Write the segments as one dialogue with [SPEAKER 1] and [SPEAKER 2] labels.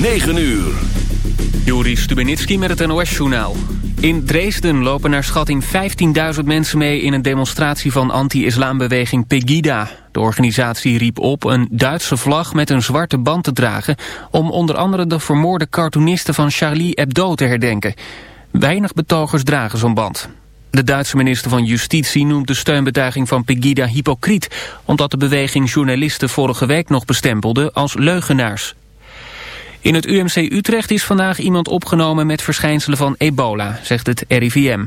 [SPEAKER 1] 9 uur.
[SPEAKER 2] Juri Stubenitski met het NOS-journaal. In Dresden lopen naar schatting 15.000 mensen mee... in een demonstratie van anti-islambeweging Pegida. De organisatie riep op een Duitse vlag met een zwarte band te dragen... om onder andere de vermoorde cartoonisten van Charlie Hebdo te herdenken. Weinig betogers dragen zo'n band. De Duitse minister van Justitie noemt de steunbetuiging van Pegida hypocriet... omdat de beweging journalisten vorige week nog bestempelde als leugenaars. In het UMC Utrecht is vandaag iemand opgenomen met verschijnselen van ebola, zegt het RIVM.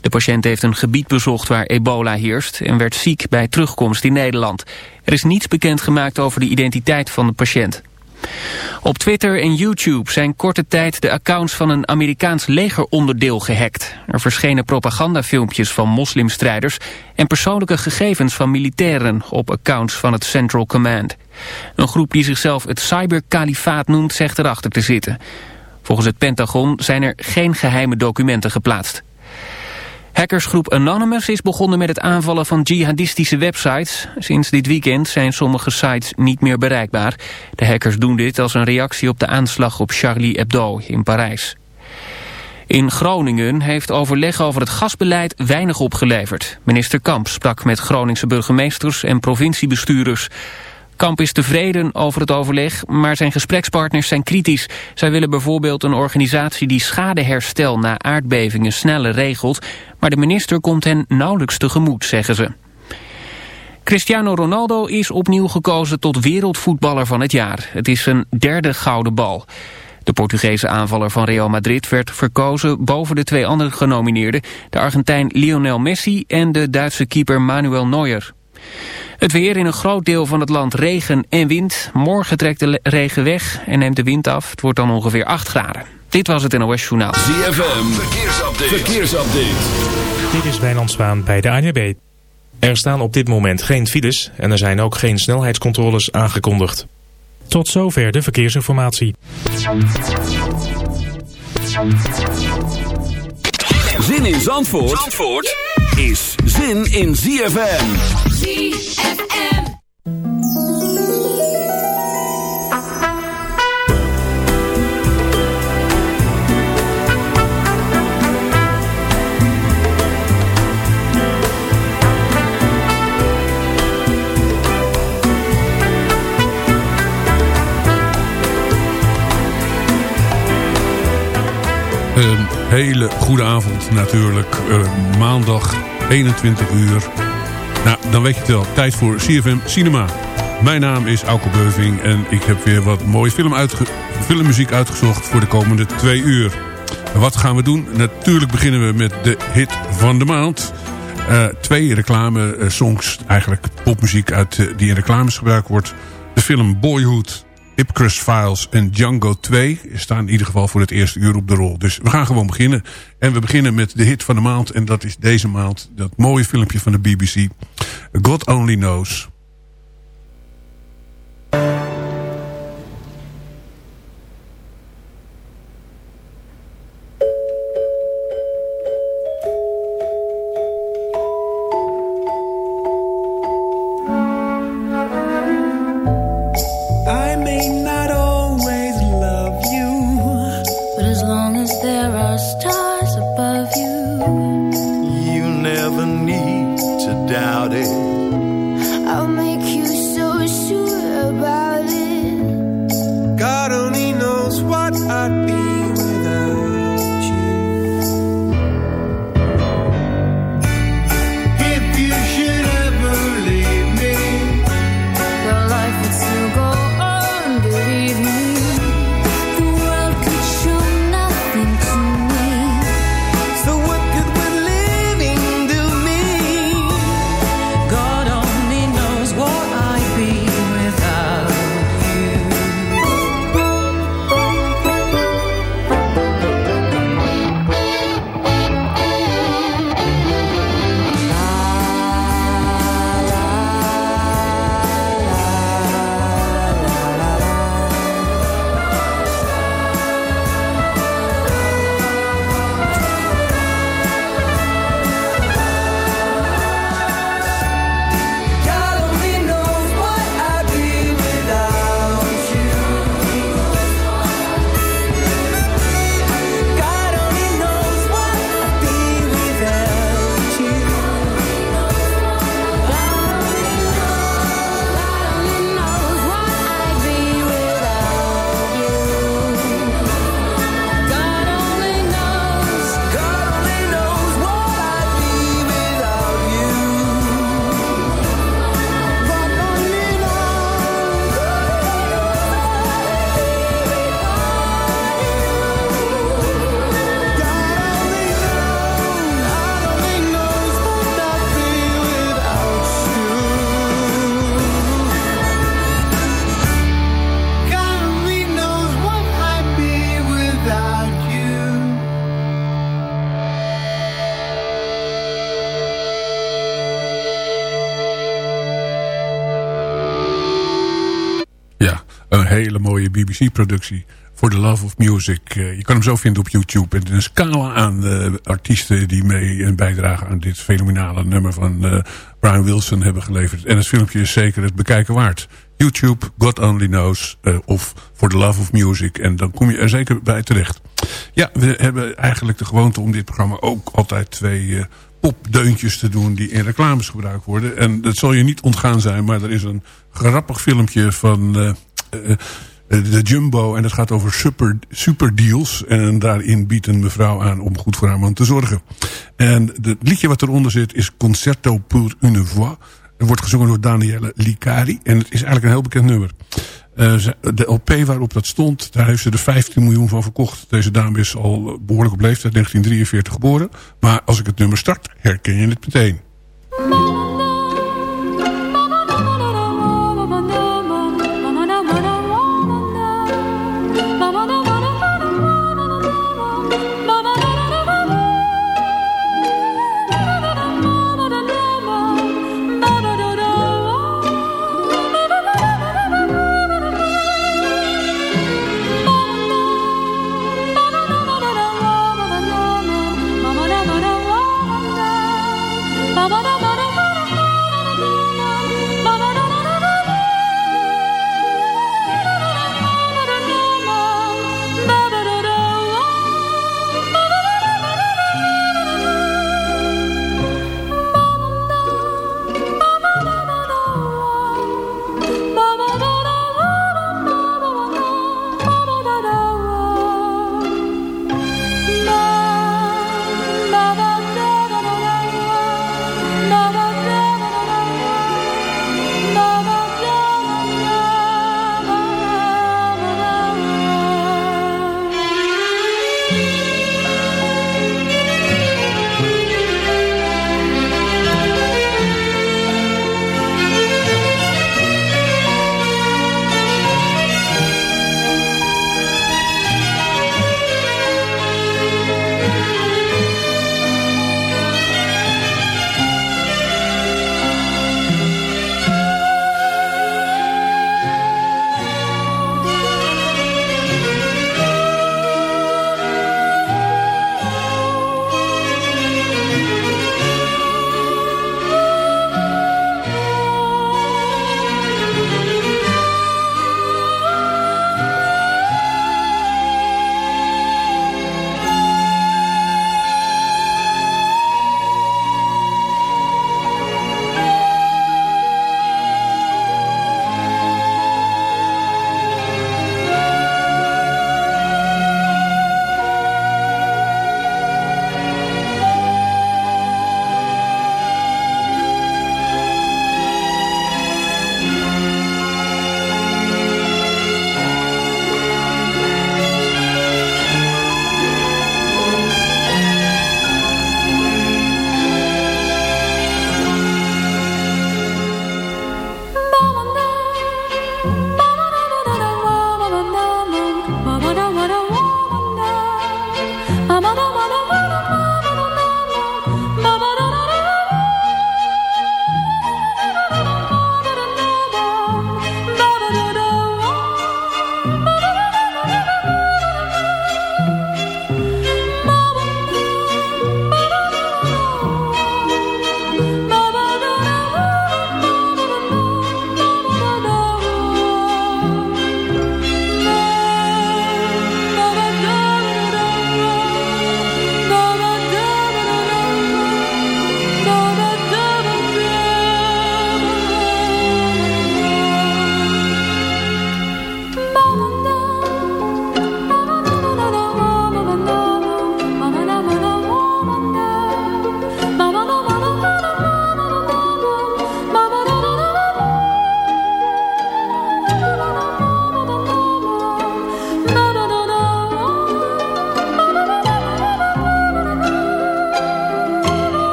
[SPEAKER 2] De patiënt heeft een gebied bezocht waar ebola heerst en werd ziek bij terugkomst in Nederland. Er is niets bekend gemaakt over de identiteit van de patiënt. Op Twitter en YouTube zijn korte tijd de accounts van een Amerikaans legeronderdeel gehackt. Er verschenen propagandafilmpjes van moslimstrijders en persoonlijke gegevens van militairen op accounts van het Central Command. Een groep die zichzelf het cyberkalifaat noemt zegt erachter te zitten. Volgens het Pentagon zijn er geen geheime documenten geplaatst. Hackersgroep Anonymous is begonnen met het aanvallen van jihadistische websites. Sinds dit weekend zijn sommige sites niet meer bereikbaar. De hackers doen dit als een reactie op de aanslag op Charlie Hebdo in Parijs. In Groningen heeft overleg over het gasbeleid weinig opgeleverd. Minister Kamp sprak met Groningse burgemeesters en provinciebestuurders. Kamp is tevreden over het overleg, maar zijn gesprekspartners zijn kritisch. Zij willen bijvoorbeeld een organisatie die schadeherstel na aardbevingen sneller regelt, maar de minister komt hen nauwelijks tegemoet, zeggen ze. Cristiano Ronaldo is opnieuw gekozen tot wereldvoetballer van het jaar. Het is zijn derde gouden bal. De Portugese aanvaller van Real Madrid werd verkozen boven de twee andere genomineerden... de Argentijn Lionel Messi en de Duitse keeper Manuel Neuer. Het weer in een groot deel van het land regen en wind. Morgen trekt de regen weg en neemt de wind af. Het wordt dan ongeveer 8 graden. Dit was het NOS Journaal.
[SPEAKER 1] ZFM, verkeersupdate. verkeersupdate.
[SPEAKER 3] Dit is Wijnand Zwaan bij de ANWB. Er staan op dit moment geen files en er zijn ook geen snelheidscontroles aangekondigd. Tot zover de verkeersinformatie.
[SPEAKER 1] Zin in Zandvoort, Zandvoort? Is zin in ZFM. ZFM.
[SPEAKER 4] Hele goede avond natuurlijk. Uh, maandag 21 uur. Nou, dan weet je het wel. Tijd voor CFM Cinema. Mijn naam is Auke Beuving en ik heb weer wat mooie film filmmuziek uitgezocht voor de komende twee uur. Wat gaan we doen? Natuurlijk beginnen we met de hit van de maand. Uh, twee reclame songs, eigenlijk popmuziek uit, die in reclames gebruikt wordt. De film Boyhood Ipcrest Files en Django 2 staan in ieder geval voor het eerste uur op de rol. Dus we gaan gewoon beginnen. En we beginnen met de hit van de maand. En dat is deze maand. Dat mooie filmpje van de BBC. God Only Knows. Hele mooie BBC-productie. For the Love of Music. je kan hem zo vinden op YouTube. En een scala aan artiesten die mee een bijdrage aan dit fenomenale nummer van Brian Wilson hebben geleverd. En het filmpje is zeker het bekijken waard. YouTube, God Only Knows of For the Love of Music. En dan kom je er zeker bij terecht. Ja, we hebben eigenlijk de gewoonte om dit programma ook altijd twee popdeuntjes te doen die in reclames gebruikt worden. En dat zal je niet ontgaan zijn, maar er is een grappig filmpje van de Jumbo. En dat gaat over super, super deals. En daarin biedt een mevrouw aan om goed voor haar man te zorgen. En het liedje wat eronder zit is Concerto pour une voix. Het wordt gezongen door Danielle Licari. En het is eigenlijk een heel bekend nummer. Uh, de LP waarop dat stond, daar heeft ze er 15 miljoen van verkocht. Deze dame is al behoorlijk op leeftijd, 1943 geboren. Maar als ik het nummer start, herken je het meteen.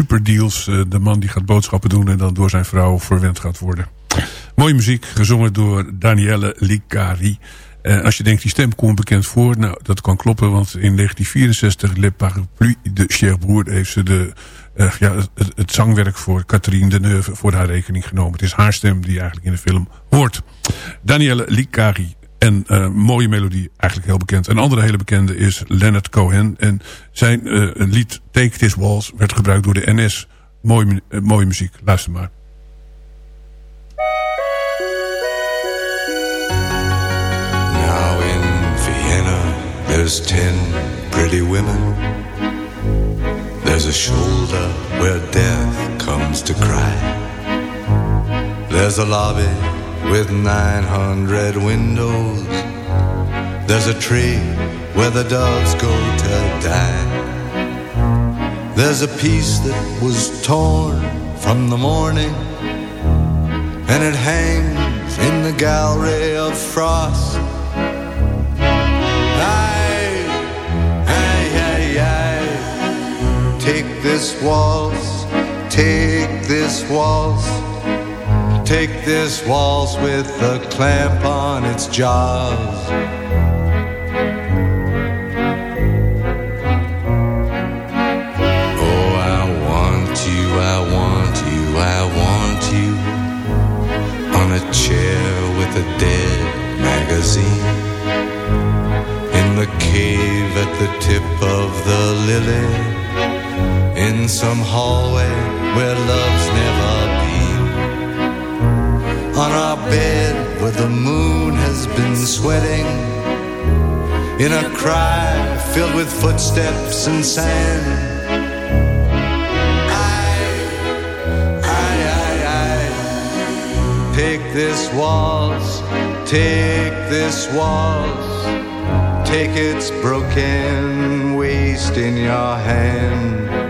[SPEAKER 4] Superdeals. Uh, de man die gaat boodschappen doen en dan door zijn vrouw verwend gaat worden. Mooie muziek, gezongen door Danielle Licari. Uh, als je denkt, die stem komt bekend voor. Nou, dat kan kloppen, want in 1964, Le Parapluie de Cherbourg... heeft ze de, uh, ja, het, het, zangwerk voor Catherine Deneuve voor haar rekening genomen. Het is haar stem die eigenlijk in de film hoort. Danielle Licari. En uh, mooie melodie, eigenlijk heel bekend. Een andere hele bekende is Leonard Cohen. En zijn lied Take This Walls werd gebruikt door de NS. Mooie, mooie muziek, luister maar.
[SPEAKER 5] There's ten pretty women. There's a shoulder where death comes to cry. There's a lobby with 900 windows. There's a tree where the doves go to die. There's a piece that was torn from the morning, and it hangs in the gallery of frost. Take this waltz, take this waltz, take this waltz with a clamp on its jaws. Oh, I want you, I want you, I want you on a chair with a dead magazine in the cave at the tip of the lily in some hallway where love's never. On our bed where the moon has been sweating. In a cry filled with footsteps and sand. I, I, I, I. Take this waltz, take this waltz. Take its broken waist in your hand.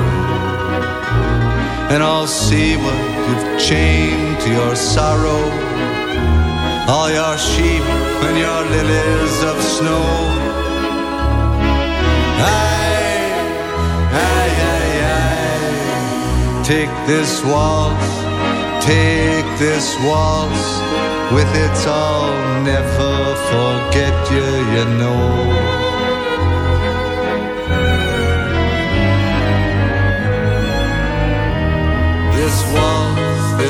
[SPEAKER 5] and I'll see what you've chained to your sorrow. All your sheep and your lilies of snow. Aye, aye, aye, aye. Take this waltz, take this waltz. With its I'll never forget you, you know.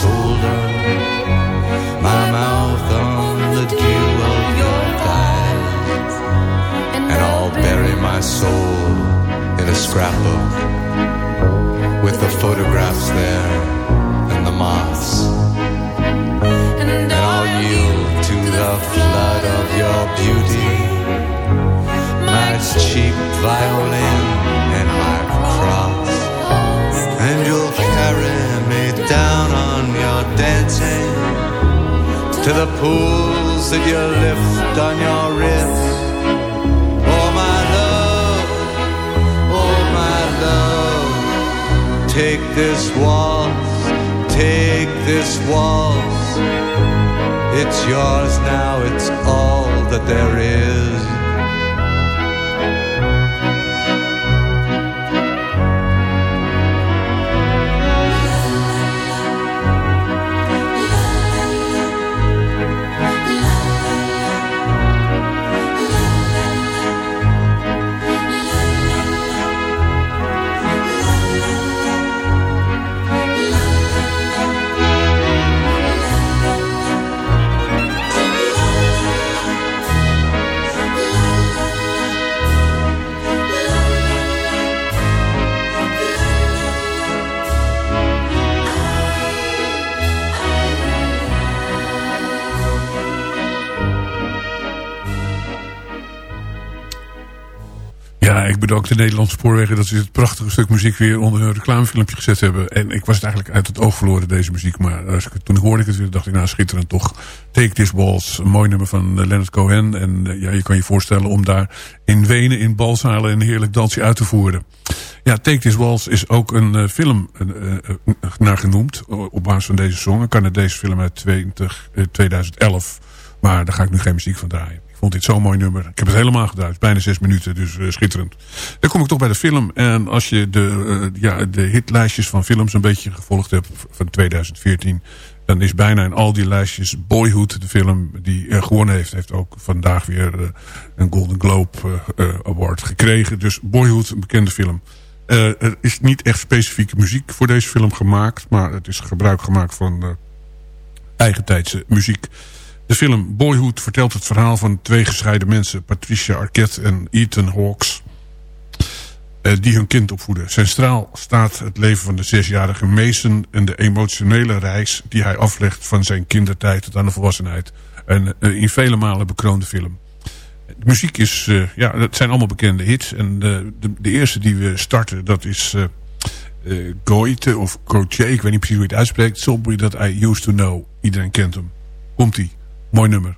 [SPEAKER 5] shoulder, my mouth on the dew of your thighs, and I'll bury my soul in a scrapbook with the photographs there and the moths, and I'll yield to the flood of your beauty, my cheap violin. Dancing to the pools that you lift on your wrist. Oh, my love, oh, my love, take this waltz, take this waltz. It's yours now, it's all that there is.
[SPEAKER 4] Bedank de Nederlandse spoorwegen dat ze dit prachtige stuk muziek weer onder hun reclamefilmpje gezet hebben. En ik was het eigenlijk uit het oog verloren, deze muziek. Maar als ik, toen ik hoorde ik het weer, dacht ik, nou schitterend toch. Take This Balls, een mooi nummer van uh, Leonard Cohen. En uh, ja, je kan je voorstellen om daar in Wenen, in balzalen, een heerlijk dansje uit te voeren. Ja, Take This Waltz is ook een film naar genoemd op basis van deze song. Een Canadese film uit 20, 2011. Maar daar ga ik nu geen muziek van draaien vond dit zo'n mooi nummer. Ik heb het helemaal gedraaid. Bijna zes minuten, dus uh, schitterend. Dan kom ik toch bij de film. En als je de, uh, ja, de hitlijstjes van films een beetje gevolgd hebt van 2014... dan is bijna in al die lijstjes Boyhood, de film die uh, gewonnen heeft... heeft ook vandaag weer een Golden Globe Award gekregen. Dus Boyhood, een bekende film. er is niet echt specifieke muziek voor deze film gemaakt... maar het is gebruik gemaakt van eigentijdse muziek... De film Boyhood vertelt het verhaal van twee gescheiden mensen... Patricia Arquette en Ethan Hawks... Eh, die hun kind opvoeden. Centraal staat het leven van de zesjarige Mason... en de emotionele reis die hij aflegt van zijn kindertijd tot aan de volwassenheid. Een uh, in vele malen bekroonde film. De muziek is, uh, ja, het zijn allemaal bekende hits. En de, de, eerste die we starten, dat is uh, of Gautier. Ik weet niet precies hoe je het uitspreekt. Somebody that I used to know. Iedereen kent hem. Komt-ie. Mooi nummer.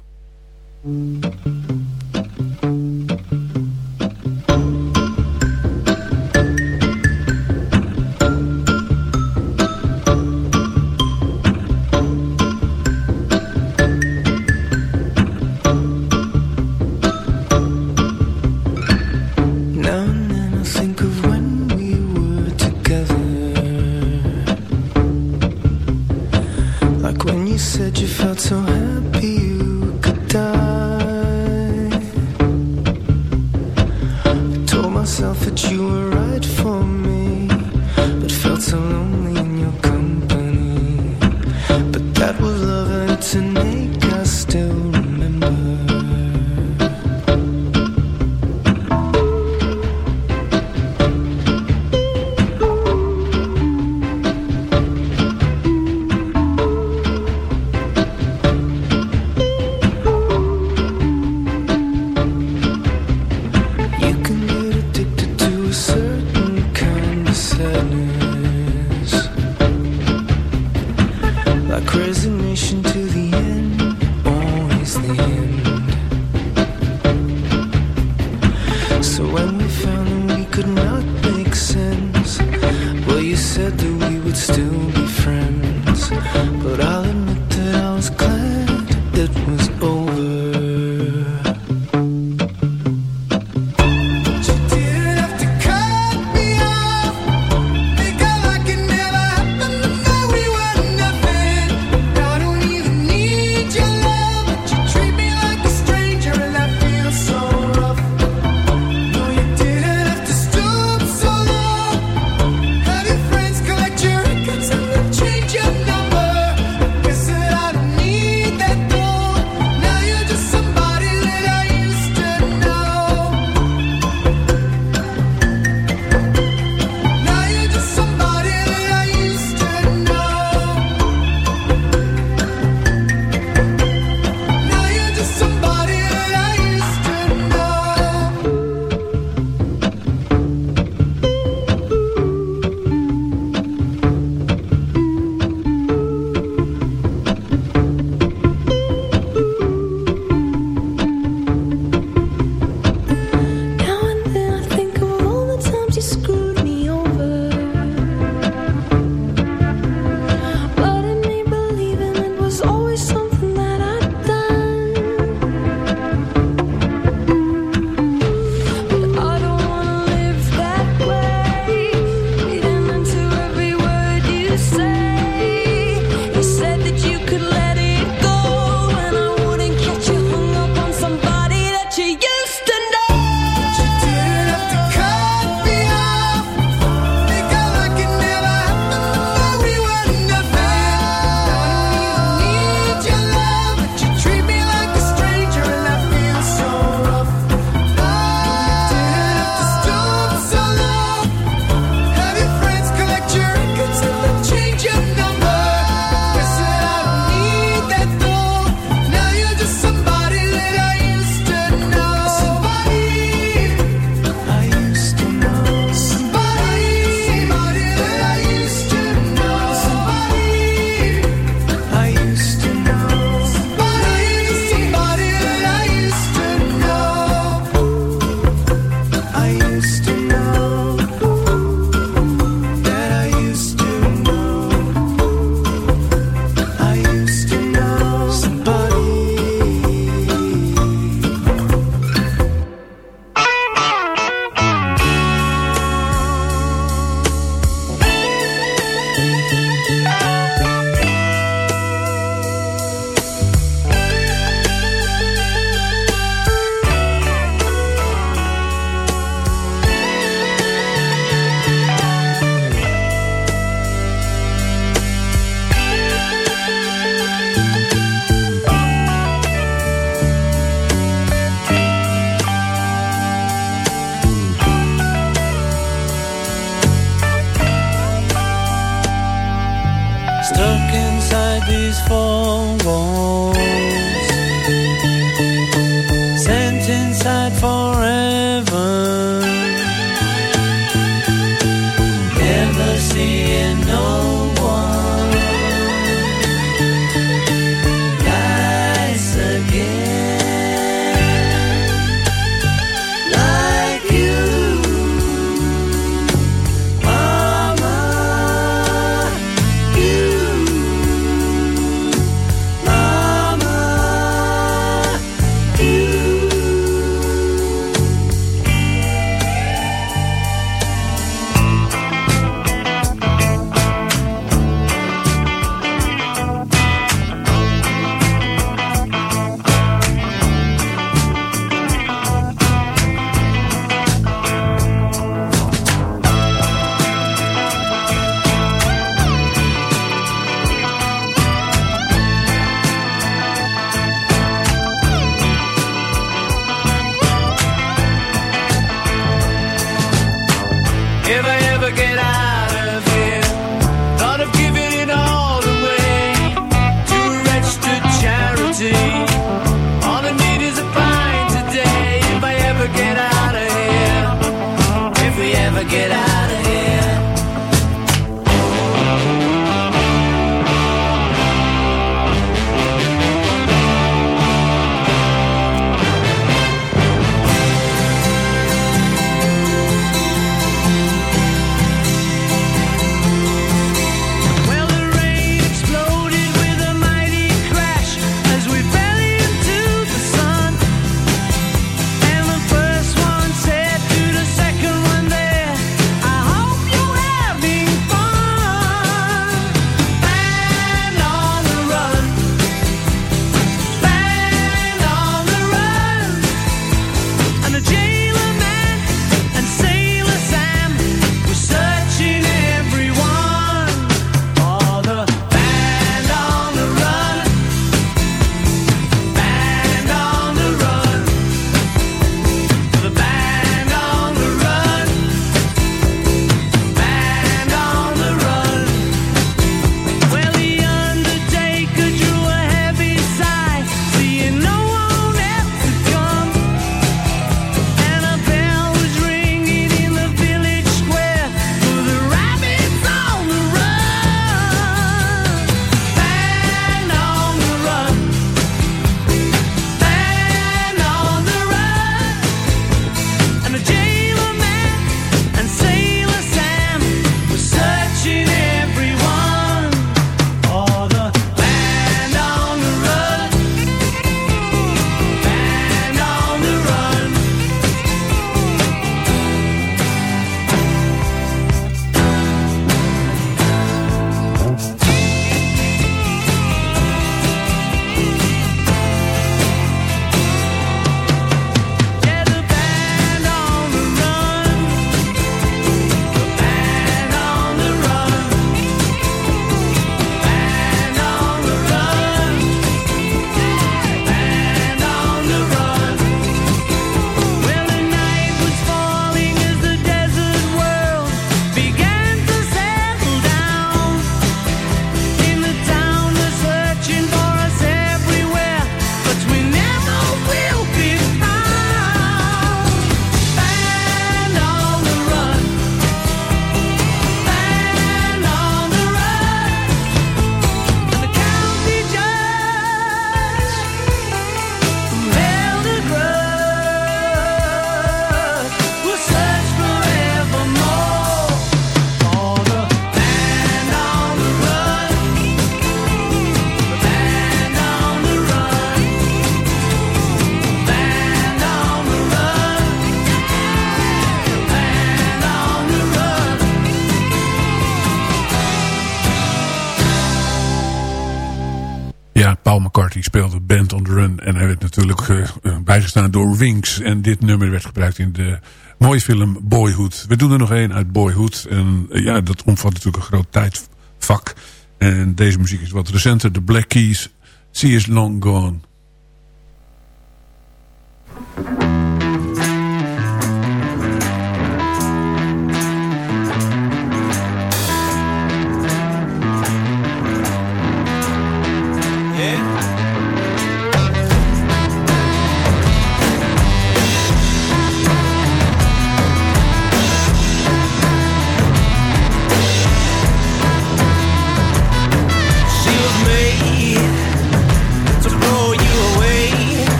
[SPEAKER 4] Speelde Band on the Run. En hij werd natuurlijk uh, bijgestaan door Wings. En dit nummer werd gebruikt in de mooie film Boyhood. We doen er nog één uit Boyhood. En uh, ja, dat omvat natuurlijk een groot tijdvak. En deze muziek is wat recenter. The Black Keys, She is Long Gone.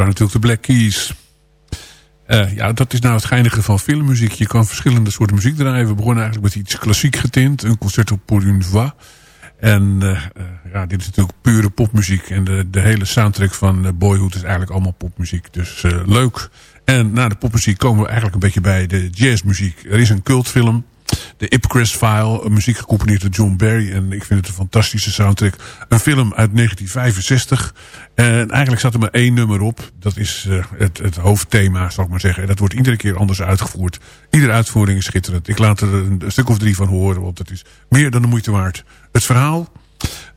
[SPEAKER 4] Waren natuurlijk de Black Keys. Uh, ja, dat is nou het geinige van filmmuziek. Je kan verschillende soorten muziek draaien. We begonnen eigenlijk met iets klassiek getint. Een concerto pour une voix. En uh, uh, ja, dit is natuurlijk pure popmuziek. En de, de hele soundtrack van Boyhood is eigenlijk allemaal popmuziek. Dus leuk. En na de popmuziek komen we eigenlijk een beetje bij de jazzmuziek. Er is een cultfilm de Ipcrest File, muziek gecomponeerd door John Barry. En ik vind het een fantastische soundtrack. Een film uit 1965. En eigenlijk zat er maar één nummer op. Dat is uh, het, het hoofdthema, zal ik maar zeggen. En dat wordt iedere keer anders uitgevoerd. Iedere uitvoering is schitterend. Ik laat er een, stuk of drie van horen, want het is meer dan de moeite waard. Het verhaal.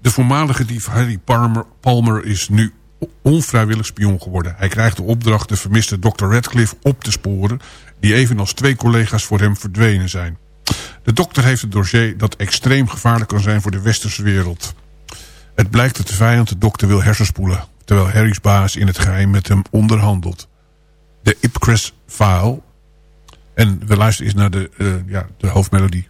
[SPEAKER 4] De voormalige dief Harry Palmer, Palmer is nu onvrijwillig spion geworden. Hij krijgt de opdracht de vermiste Dr. Radcliffe op te sporen... die evenals twee collega's voor hem verdwenen zijn. De dokter heeft een dossier dat extreem gevaarlijk kan zijn voor de westerse wereld. Het blijkt dat de vijand de dokter wil hersenspoelen... terwijl Harry's baas in het geheim met hem onderhandelt. De Ipcrest File. En we luisteren eens naar de, uh, ja, de hoofdmelodie.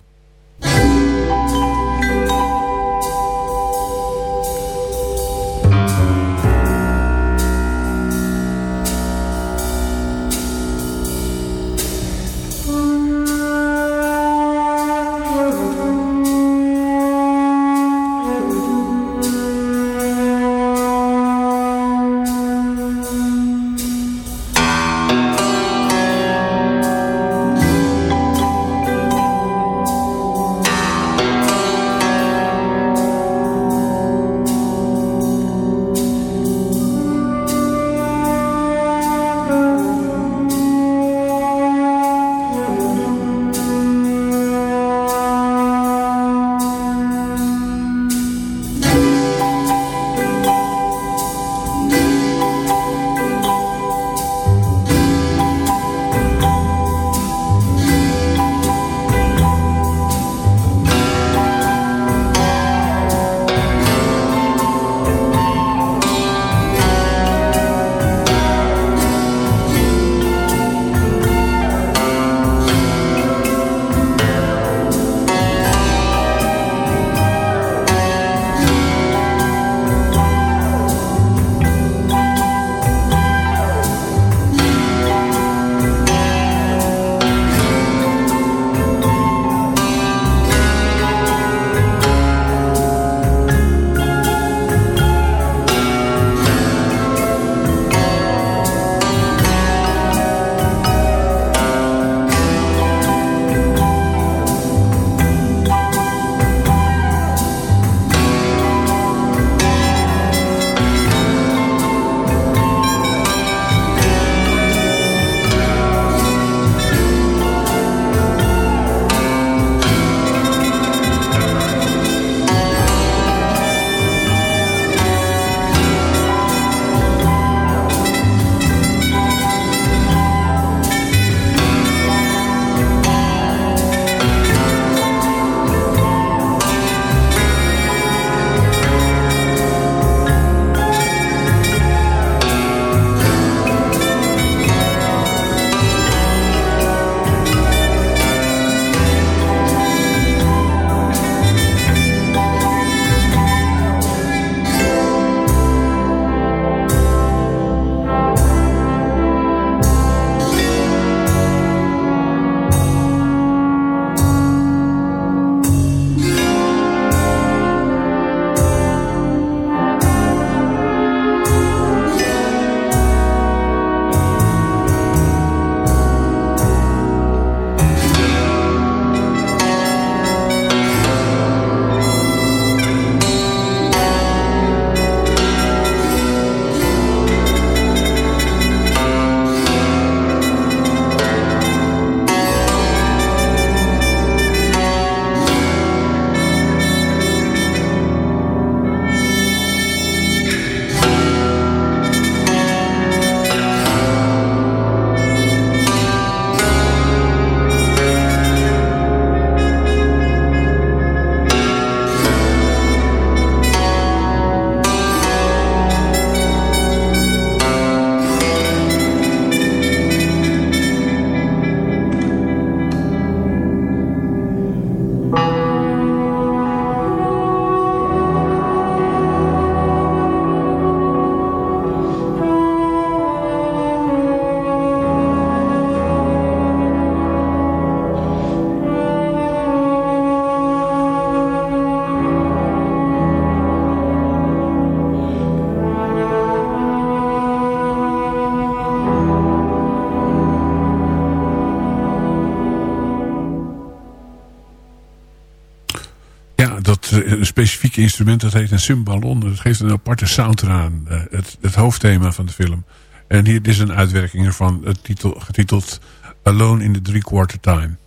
[SPEAKER 4] Specifiek instrument, dat heet een cymballon. Dat geeft een aparte sound eraan. Uh, het, het, hoofdthema van de film. En hier is een uitwerking ervan, het titel, getiteld Alone in the Three Quarter Time.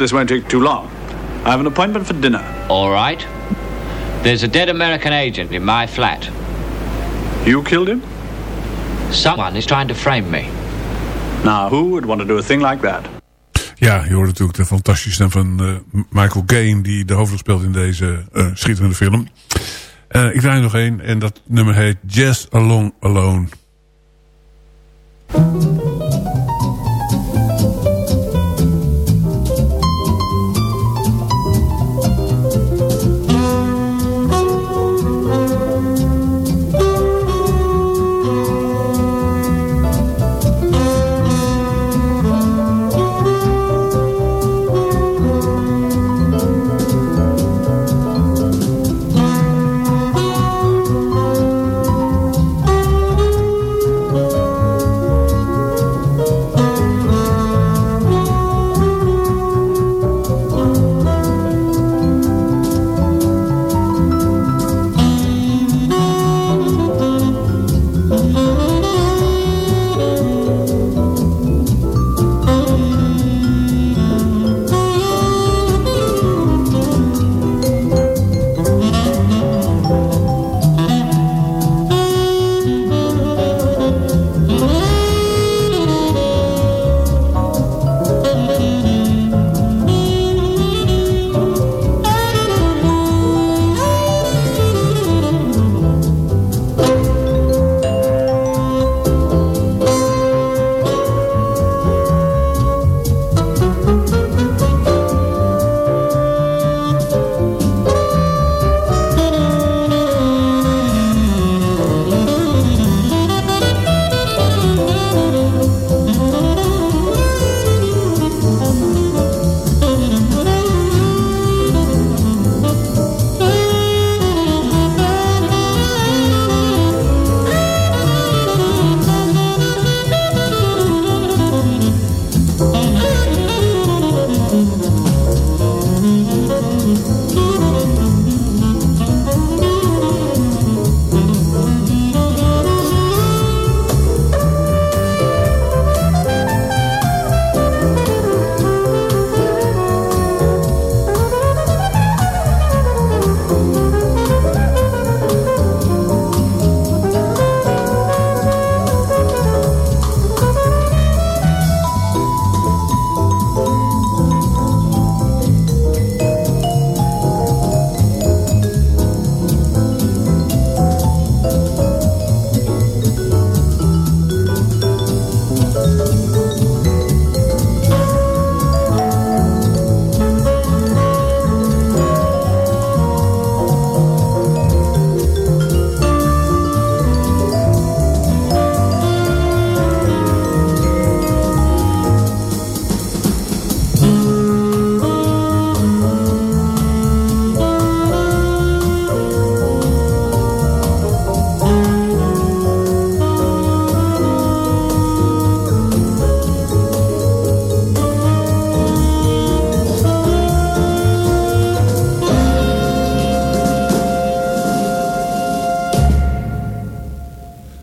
[SPEAKER 6] This won't take too long. I have an appointment for dinner.
[SPEAKER 7] All right. There's a dead American agent in my flat.
[SPEAKER 6] You killed him?
[SPEAKER 7] Someone is trying to frame me.
[SPEAKER 6] Now, who would want to do a thing like that?
[SPEAKER 4] Ja, je hoort natuurlijk de fantastische stem van uh, Michael Caine... die de hoofdrol speelt in deze uh, schitterende film. Uh, ik draai nog één en dat nummer heet Just Along Alone.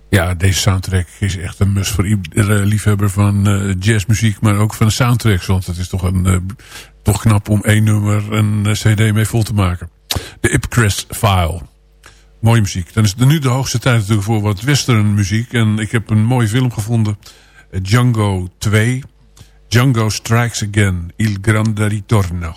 [SPEAKER 4] Ja, deze soundtrack is echt een must voor iedere liefhebber van uh, jazzmuziek, maar ook van soundtracks. Want het is toch, een, uh, toch knap om één nummer een uh, cd mee vol te maken. De Ipcrest File. Mooie muziek. Dan is het nu de hoogste tijd natuurlijk voor wat western muziek. En ik heb een mooie film gevonden. Django 2. Django Strikes Again. Il Grande Ritorno.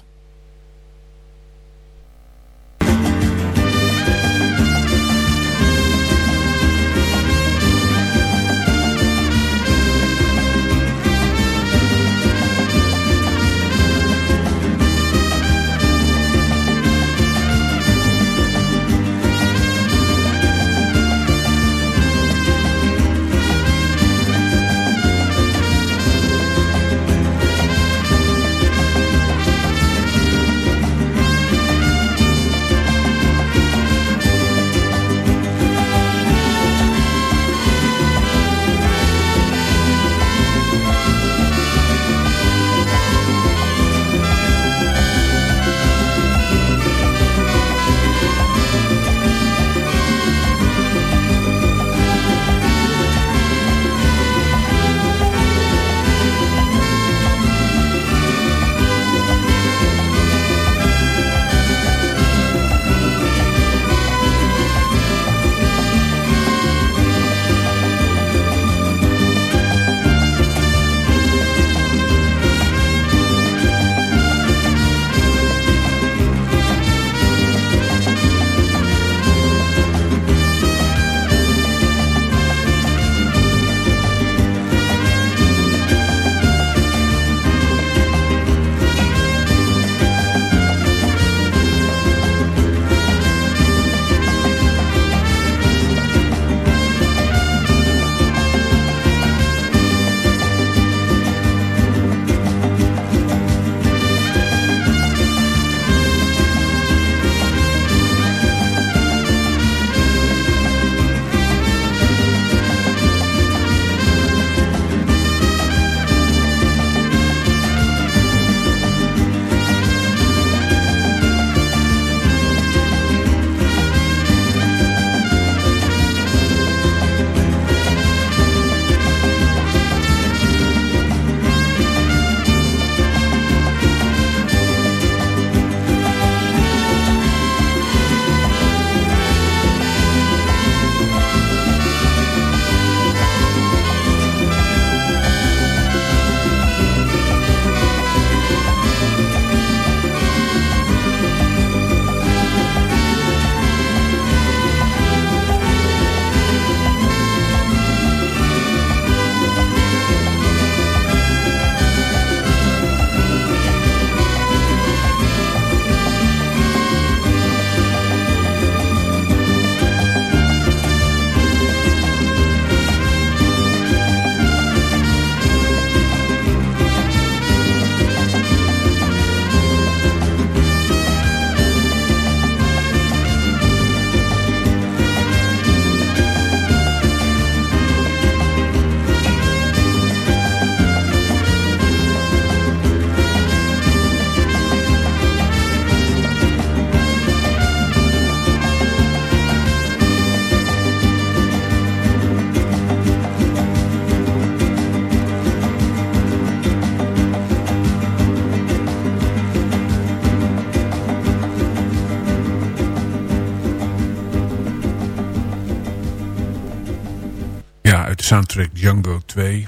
[SPEAKER 4] Soundtrack Django 2.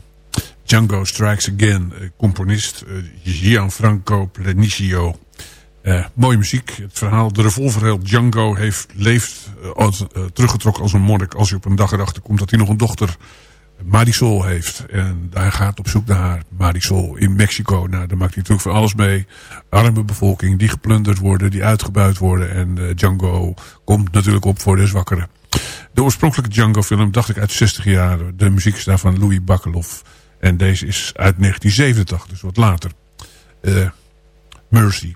[SPEAKER 4] Django Strikes Again, eh, componist uh, Gianfranco Planicio. Uh, mooie muziek. Het verhaal, de revolverheld Django heeft, leeft teruggetrokken als een monnik... als hij op een dag erachter komt dat hij nog een dochter Marisol heeft. En daar gaat op zoek naar haar. Marisol in Mexico. Nou, daar maakt hij natuurlijk van alles mee. Arme bevolking die geplunderd worden, die uitgebuit worden. En Django komt natuurlijk op voor de zwakkeren. De oorspronkelijke Django-film, dacht ik uit 60 jaar. De muziek is daar van Louis Bacalov. En deze is uit 1970, dus wat later. Uh, Mercy.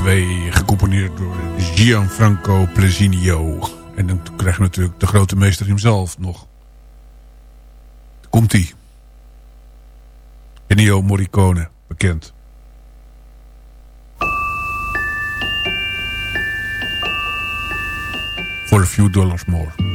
[SPEAKER 4] 2, gecomponeerd door Gianfranco Plesinio. En dan krijg natuurlijk de grote meester hemzelf nog. Komt-ie. Ennio Morricone, bekend. For a few dollars more.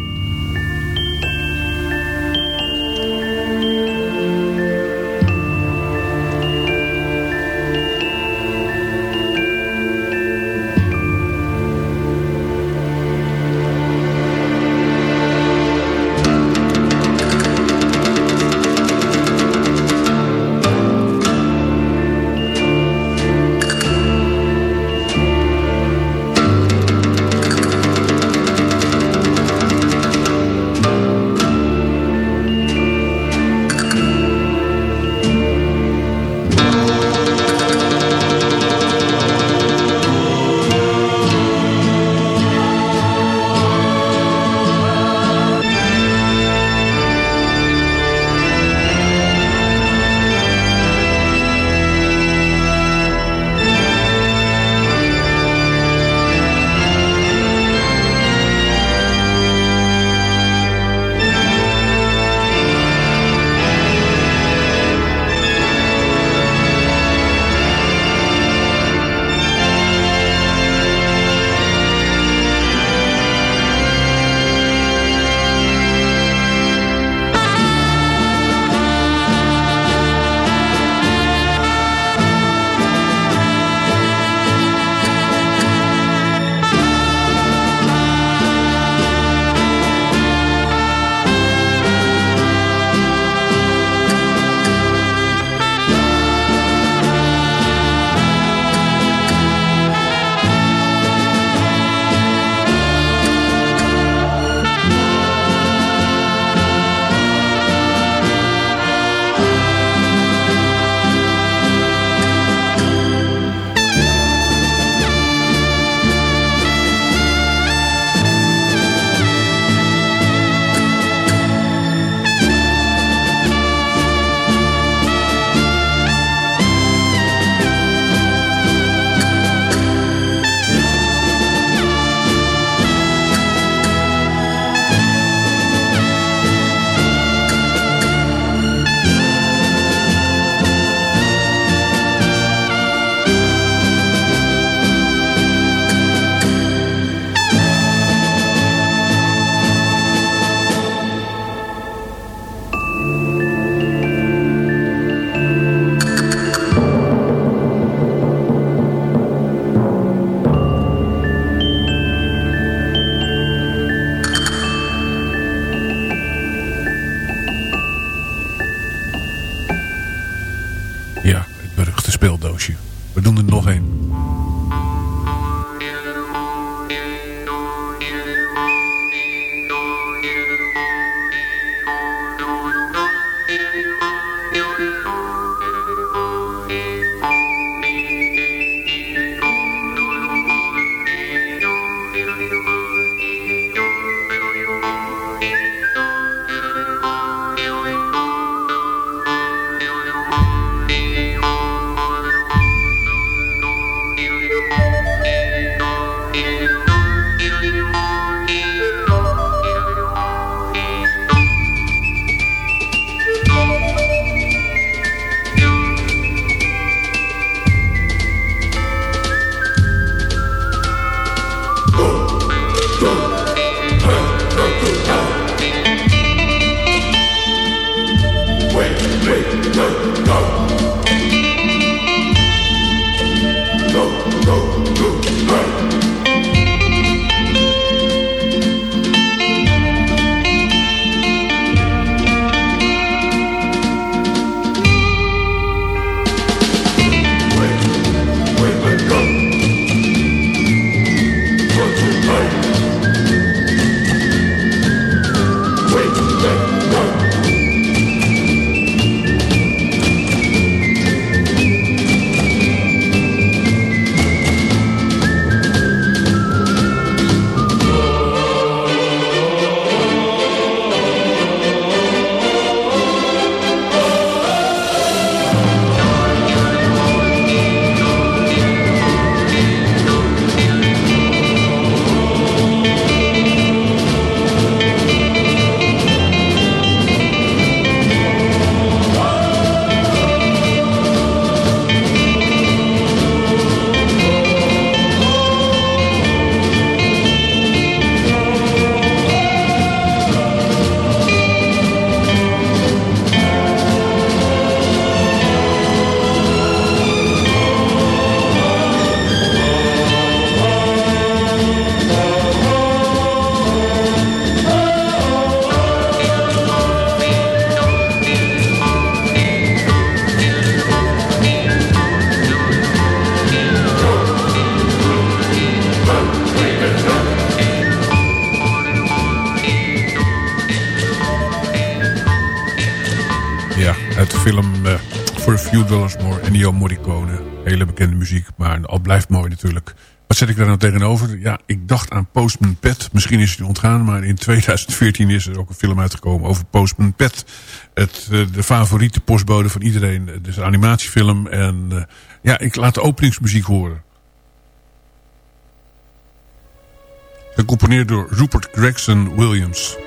[SPEAKER 4] Go. Film For a Few Dollars More. Ennio Morricone. Hele bekende muziek, maar al blijft mooi natuurlijk. Wat zet ik daar nou tegenover? Ja, ik dacht aan Postman Pet. Misschien is het u ontgaan, maar in 2014 is er ook een film uitgekomen over Postman Pet. Het, de favoriete postbode van iedereen. Is een animatiefilm. En ja, ik laat de openingsmuziek horen. Gecomponeerd door Rupert Gregson Williams.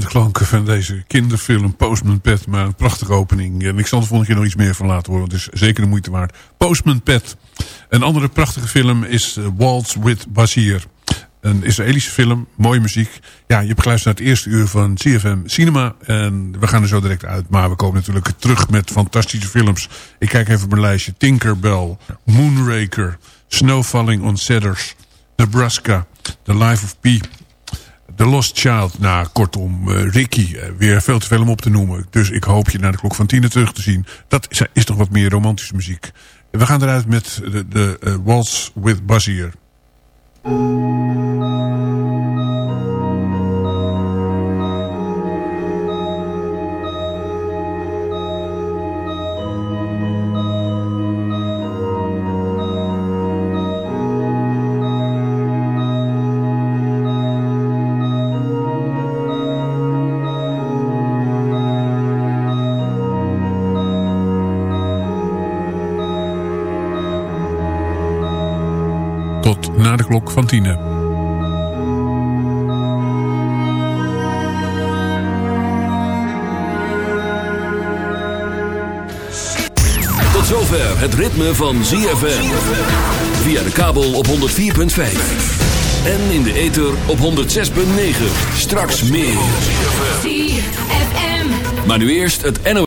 [SPEAKER 4] Schitterende klanken van deze kinderfilm Postman Pet. Maar een prachtige opening. En ik zal er volgende keer nog iets meer van laten horen. Het is zeker de moeite waard. Postman Pet. Een andere prachtige film is uh, Waltz with Bashir. Een Israëlische film, mooie muziek. Ja, je hebt geluisterd naar het eerste uur van CFM Cinema. En we gaan er zo direct uit. Maar we komen natuurlijk terug met fantastische films. Ik kijk even op mijn lijstje. Tinkerbell, Moonraker, Snow Falling on Cedars, Nebraska, The Life of Pi, The Lost Child. Nou, kortom, uh, Ricky. Uh, weer veel te veel om op te noemen. Dus ik hoop je naar de klok van tien terug te zien. Dat is, is toch wat meer romantische muziek. We gaan eruit met de, de uh, Waltz with Bazier. Na de klok van tienen.
[SPEAKER 1] Tot zover het ritme van ZFM. Via de kabel op 104.5. En in de ether op 106.9. Straks meer. Maar nu eerst het NO.